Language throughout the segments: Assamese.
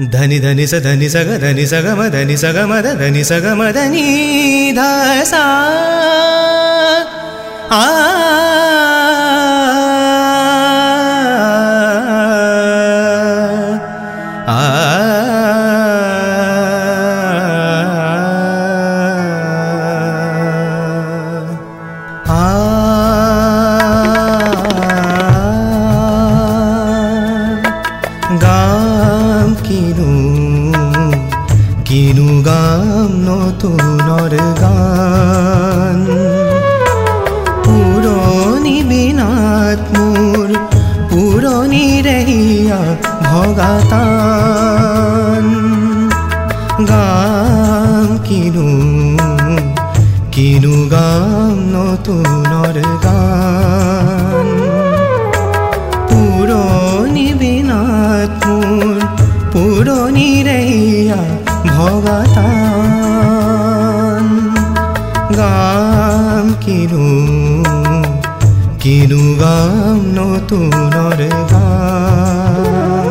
धनि धनि स धनि सग धनि सगम धनि सगम धनि सगम धनि धसा आ गा কিনু কিনু গাম নতুনৰ গান। পুৰণি বিনাত মোৰ পুৰণি ৰেহিয়া ভগাতান গাম কিনু কিনু গাম নতুনৰ গান। পুৰণি বিনাত মোৰ পুৰণি ৰেয়া ভগতান গাম কিনো কিনো গাম নতুনৰ গান।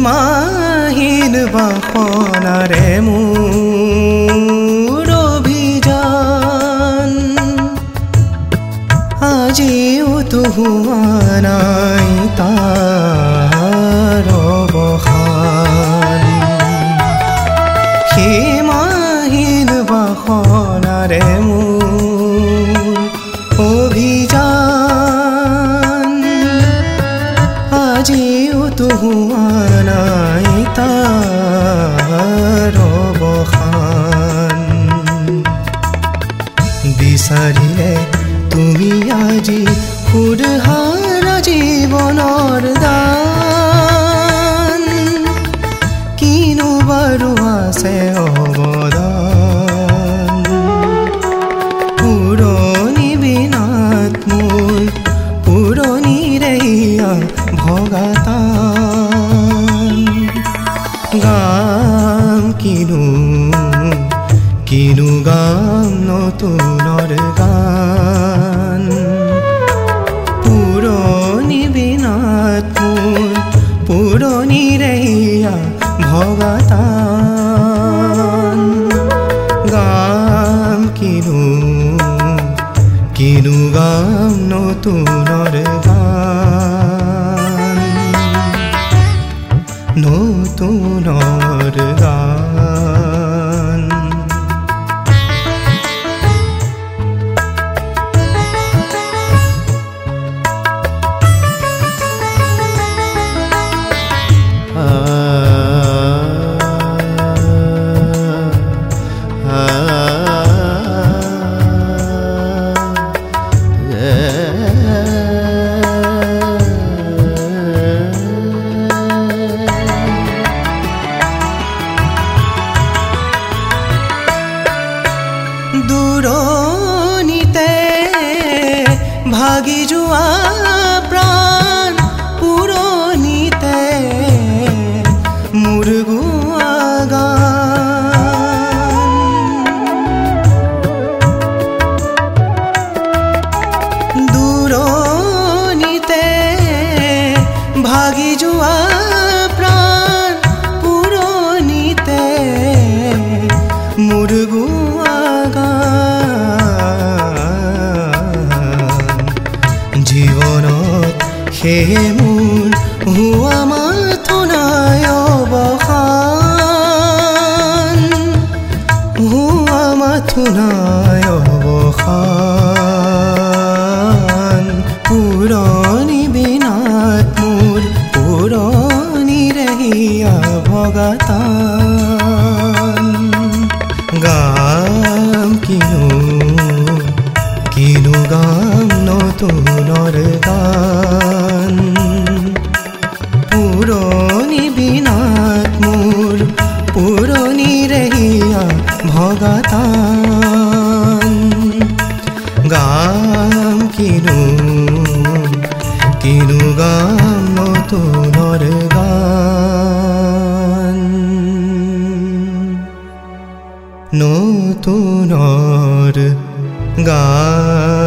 সীমাহীন বাসনাৰে মোৰ আজিওতো হোৱা নাই তাৰ অৱসান সীমাহীন বাসনাৰে মোৰ জীৱনৰ দান কিনো বাৰু আছে অৱদান পুৰণি বিনাত মোৰ পুৰণি ৰেয়া ভগাতান গাম কিনো কিনো গাম নতুনৰ গান পুৰণি ৰেয়া ভগাতান গাম কিনো কিনো গাম নতুনৰ গান। নতুনৰ ভাগি জুয়া প্রাণ পুরনিতে দূৰণিতে ভাগি জু আপোনাই অৱসান পুৰণি বিনাত মোৰ পুৰণিৰেহি অভগত গাম কিনো কিনো গাম নতুনৰ গান নতুনৰ গান